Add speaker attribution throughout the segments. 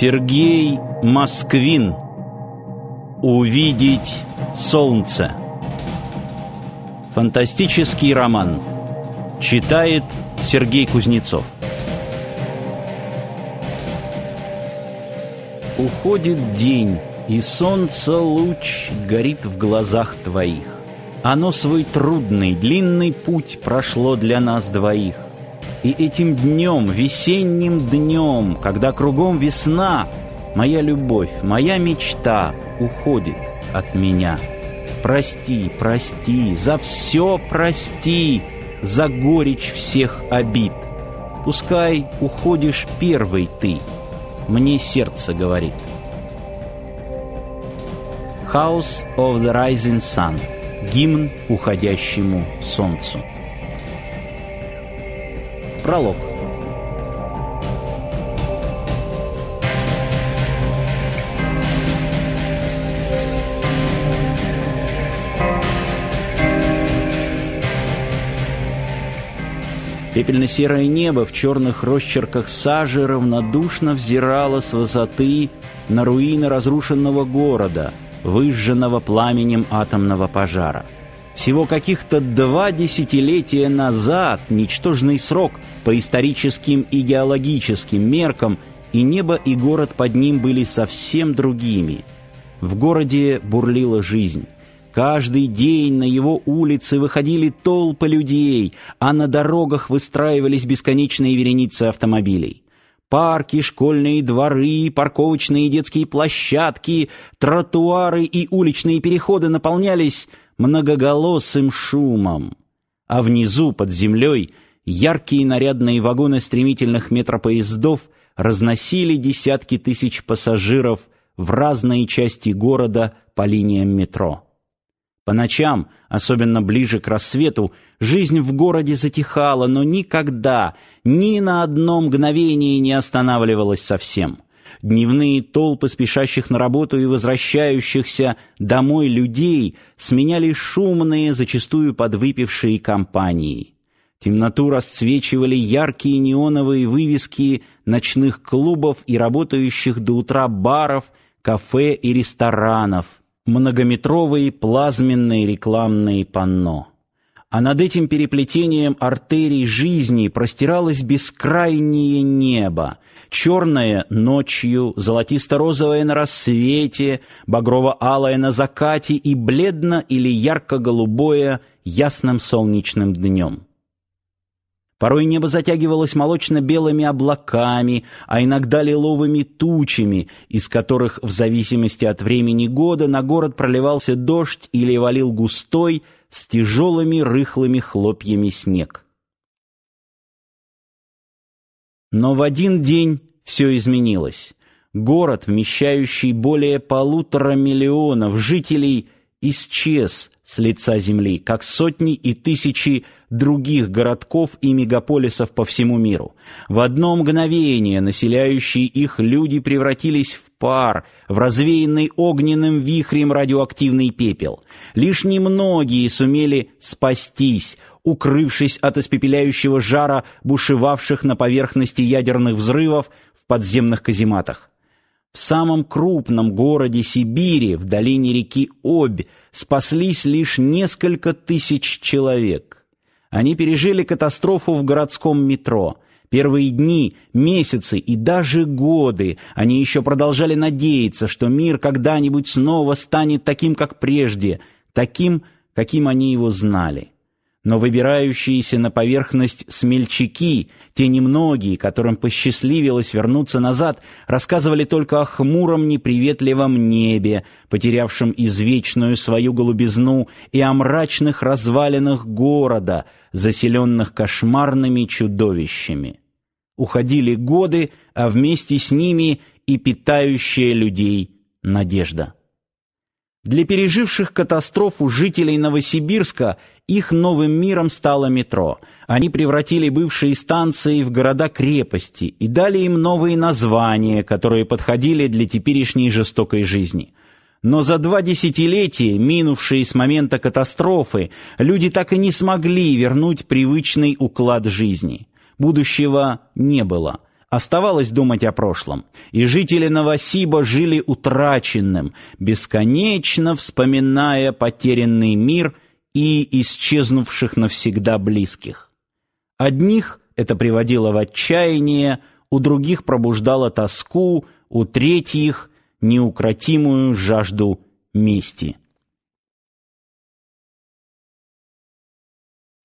Speaker 1: Сергей Москвин Увидеть солнце Фантастический роман Читает Сергей Кузнецов Уходит день, и солнце луч горит в глазах твоих. Оно свой трудный, длинный путь прошло для нас двоих. И этим днем, весенним днем, когда кругом весна, моя любовь, моя мечта уходит от меня. Прости, прости, за все прости, за горечь всех обид. Пускай уходишь первый ты, мне сердце говорит. House of the Rising Sun. Гимн уходящему солнцу. Пролог. Пепельно-серое небо в черных росчерках сажи равнодушно взирало с высоты на руины разрушенного города, выжженного пламенем атомного пожара. Всего каких-то два десятилетия назад, ничтожный срок по историческим и геологическим меркам, и небо и город под ним были совсем другими. В городе бурлила жизнь. Каждый день на его улицы выходили толпы людей, а на дорогах выстраивались бесконечные вереницы автомобилей. Парки, школьные дворы, парковочные детские площадки, тротуары и уличные переходы наполнялись многоголосым шумом, а внизу, под землей, яркие нарядные вагоны стремительных метропоездов разносили десятки тысяч пассажиров в разные части города по линиям метро. По ночам, особенно ближе к рассвету, жизнь в городе затихала, но никогда, ни на одно мгновение не останавливалась совсем. Дневные толпы спешащих на работу и возвращающихся домой людей сменяли шумные, зачастую подвыпившие компании. Темноту расцвечивали яркие неоновые вывески ночных клубов и работающих до утра баров, кафе и ресторанов, многометровые плазменные рекламные панно а над этим переплетением артерий жизни простиралось бескрайнее небо, черное ночью, золотисто-розовое на рассвете, багрово-алое на закате и бледно или ярко-голубое ясным солнечным днем. Порой небо затягивалось молочно-белыми облаками, а иногда лиловыми тучами, из которых в зависимости от времени года на город проливался дождь или валил густой, с тяжелыми рыхлыми хлопьями снег. Но в один день все изменилось. Город, вмещающий более полутора миллионов жителей, исчез с лица земли, как сотни и тысячи других городков и мегаполисов по всему миру. В одно мгновение населяющие их люди превратились в пар, в развеянный огненным вихрем радиоактивный пепел. Лишь немногие сумели спастись, укрывшись от испепеляющего жара бушевавших на поверхности ядерных взрывов в подземных казематах. В самом крупном городе Сибири, в долине реки Обь, спаслись лишь несколько тысяч человек. Они пережили катастрофу в городском метро. Первые дни, месяцы и даже годы они еще продолжали надеяться, что мир когда-нибудь снова станет таким, как прежде, таким, каким они его знали но выбирающиеся на поверхность смельчаки, те немногие, которым посчастливилось вернуться назад, рассказывали только о хмуром неприветливом небе, потерявшем извечную свою голубизну, и о мрачных развалинах города, заселенных кошмарными чудовищами. Уходили годы, а вместе с ними и питающая людей надежда. Для переживших катастрофу жителей Новосибирска их новым миром стало метро. Они превратили бывшие станции в города-крепости и дали им новые названия, которые подходили для теперешней жестокой жизни. Но за два десятилетия, минувшие с момента катастрофы, люди так и не смогли вернуть привычный уклад жизни. Будущего не было, Оставалось думать о прошлом, и жители Новосиба жили утраченным, бесконечно вспоминая потерянный мир и исчезнувших навсегда близких. Одних это приводило в отчаяние, у других пробуждало тоску, у третьих неукротимую жажду мести.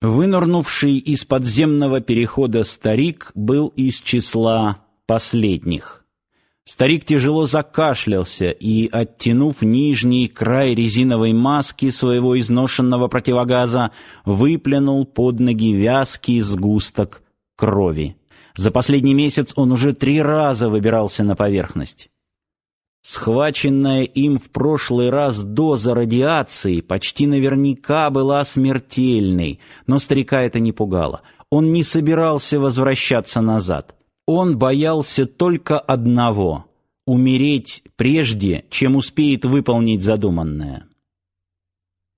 Speaker 1: Вынырнувший из подземного перехода старик был из числа последних. Старик тяжело закашлялся и, оттянув нижний край резиновой маски своего изношенного противогаза, выплюнул под ноги вязкий сгусток крови. За последний месяц он уже три раза выбирался на поверхность. Схваченная им в прошлый раз доза радиации почти наверняка была смертельной, но старика это не пугало. Он не собирался возвращаться назад. Он боялся только одного — умереть прежде, чем успеет выполнить задуманное.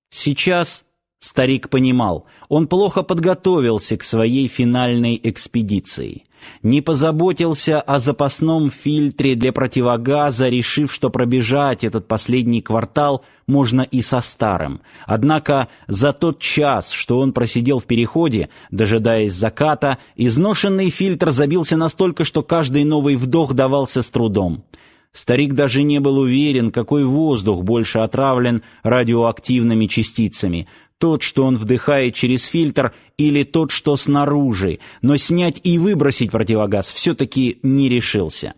Speaker 1: Сейчас старик понимал, он плохо подготовился к своей финальной экспедиции не позаботился о запасном фильтре для противогаза, решив, что пробежать этот последний квартал можно и со старым. Однако за тот час, что он просидел в переходе, дожидаясь заката, изношенный фильтр забился настолько, что каждый новый вдох давался с трудом. Старик даже не был уверен, какой воздух больше отравлен радиоактивными частицами, тот, что он вдыхает через фильтр, или тот, что снаружи, но снять и выбросить противогаз все-таки не решился.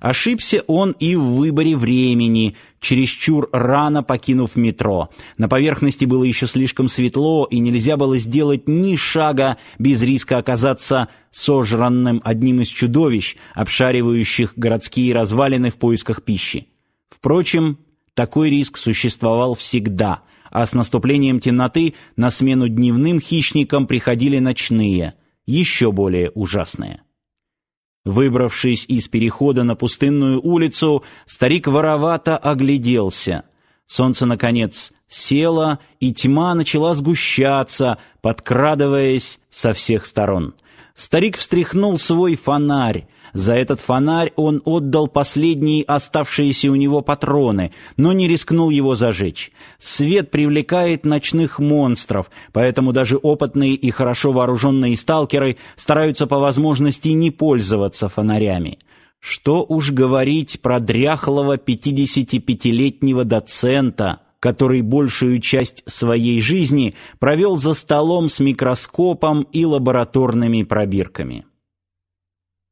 Speaker 1: Ошибся он и в выборе времени, чересчур рано покинув метро. На поверхности было еще слишком светло, и нельзя было сделать ни шага без риска оказаться сожранным одним из чудовищ, обшаривающих городские развалины в поисках пищи. Впрочем, такой риск существовал всегда – а с наступлением темноты на смену дневным хищникам приходили ночные, еще более ужасные. Выбравшись из перехода на пустынную улицу, старик воровато огляделся. Солнце, наконец, село, и тьма начала сгущаться, подкрадываясь со всех сторон. Старик встряхнул свой фонарь, за этот фонарь он отдал последние оставшиеся у него патроны, но не рискнул его зажечь. Свет привлекает ночных монстров, поэтому даже опытные и хорошо вооруженные сталкеры стараются по возможности не пользоваться фонарями. Что уж говорить про дряхлого 55-летнего доцента, который большую часть своей жизни провел за столом с микроскопом и лабораторными пробирками.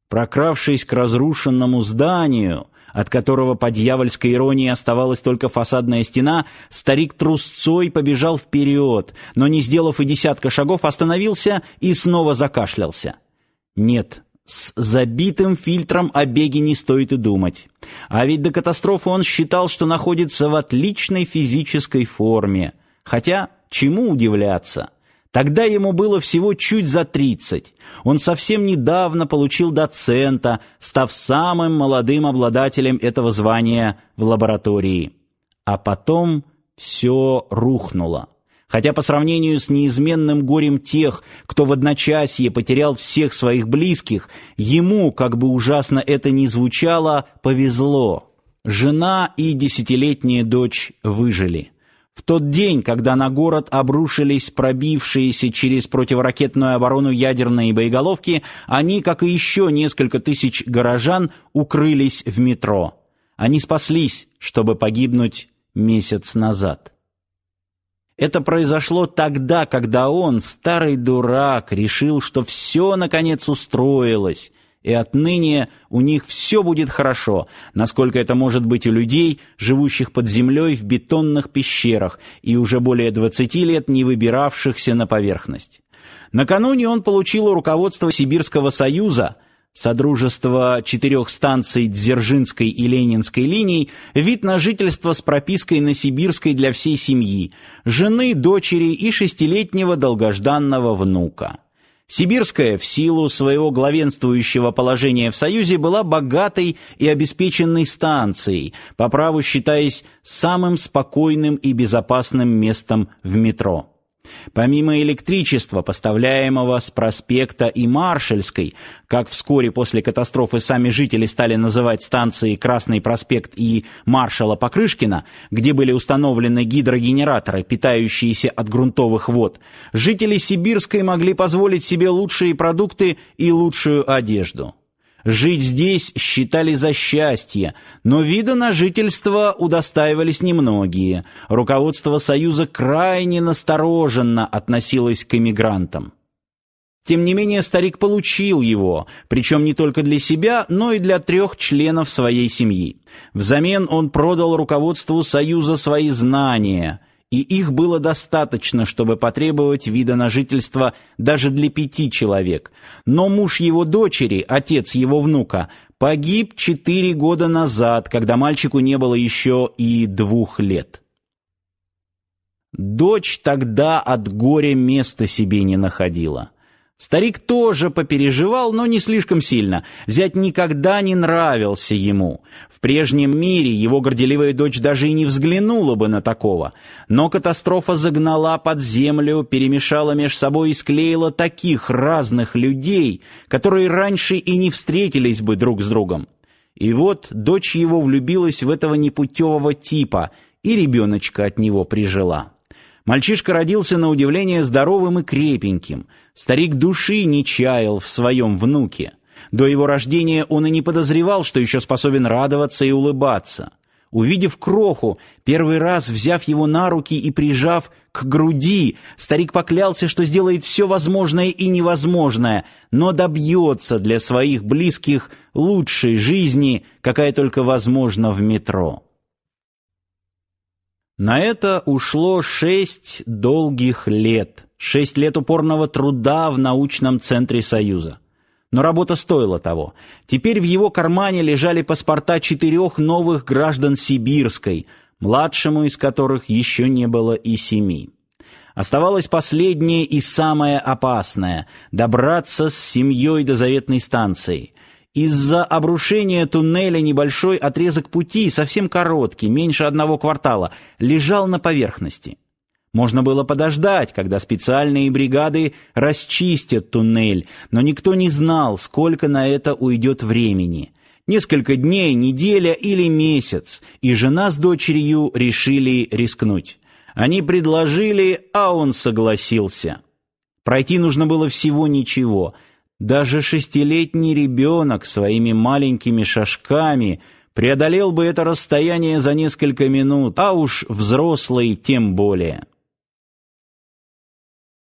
Speaker 1: Прокравшись к разрушенному зданию, от которого по дьявольской иронии оставалась только фасадная стена, старик трусцой побежал вперед, но не сделав и десятка шагов, остановился и снова закашлялся. Нет, с забитым фильтром о беге не стоит и думать. А ведь до катастрофы он считал, что находится в отличной физической форме. Хотя, чему удивляться? Тогда ему было всего чуть за тридцать. Он совсем недавно получил доцента, став самым молодым обладателем этого звания в лаборатории. А потом все рухнуло. Хотя по сравнению с неизменным горем тех, кто в одночасье потерял всех своих близких, ему, как бы ужасно это ни звучало, повезло. Жена и десятилетняя дочь выжили. В тот день, когда на город обрушились пробившиеся через противоракетную оборону ядерные боеголовки, они, как и еще несколько тысяч горожан, укрылись в метро. Они спаслись, чтобы погибнуть месяц назад. Это произошло тогда, когда он, старый дурак, решил, что все наконец устроилось, и отныне у них все будет хорошо, насколько это может быть у людей, живущих под землей в бетонных пещерах и уже более 20 лет не выбиравшихся на поверхность. Накануне он получил у руководства Сибирского союза Содружества четырех станций Дзержинской и Ленинской линий вид на жительство с пропиской на Сибирской для всей семьи, жены, дочери и шестилетнего долгожданного внука. Сибирская в силу своего главенствующего положения в Союзе была богатой и обеспеченной станцией, по праву считаясь самым спокойным и безопасным местом в метро. Помимо электричества, поставляемого с проспекта и Маршальской, как вскоре после катастрофы сами жители стали называть станции Красный проспект и Маршала Покрышкина, где были установлены гидрогенераторы, питающиеся от грунтовых вод, жители Сибирской могли позволить себе лучшие продукты и лучшую одежду. Жить здесь считали за счастье, но вида на жительство удостаивались немногие. Руководство Союза крайне настороженно относилось к эмигрантам. Тем не менее, старик получил его, причем не только для себя, но и для трех членов своей семьи. Взамен он продал руководству Союза свои знания – и их было достаточно, чтобы потребовать вида на жительство даже для пяти человек. Но муж его дочери, отец его внука, погиб четыре года назад, когда мальчику не было еще и двух лет. Дочь тогда от горя места себе не находила. Старик тоже попереживал, но не слишком сильно. Зять никогда не нравился ему. В прежнем мире его горделивая дочь даже и не взглянула бы на такого. Но катастрофа загнала под землю, перемешала меж собой и склеила таких разных людей, которые раньше и не встретились бы друг с другом. И вот дочь его влюбилась в этого непутевого типа, и ребеночка от него прижила. Мальчишка родился на удивление здоровым и крепеньким. Старик души не чаял в своем внуке. До его рождения он и не подозревал, что еще способен радоваться и улыбаться. Увидев кроху, первый раз взяв его на руки и прижав к груди, старик поклялся, что сделает все возможное и невозможное, но добьется для своих близких лучшей жизни, какая только возможна в метро. На это ушло шесть долгих лет, шесть лет упорного труда в научном центре Союза. Но работа стоила того. Теперь в его кармане лежали паспорта четырех новых граждан Сибирской, младшему из которых еще не было и семи. Оставалось последнее и самое опасное — добраться с семьей до заветной станции. Из-за обрушения туннеля небольшой отрезок пути, совсем короткий, меньше одного квартала, лежал на поверхности. Можно было подождать, когда специальные бригады расчистят туннель, но никто не знал, сколько на это уйдет времени. Несколько дней, неделя или месяц, и жена с дочерью решили рискнуть. Они предложили, а он согласился. Пройти нужно было всего ничего — даже шестилетний ребенок своими маленькими шажками преодолел бы это расстояние за несколько минут, а уж взрослый тем более.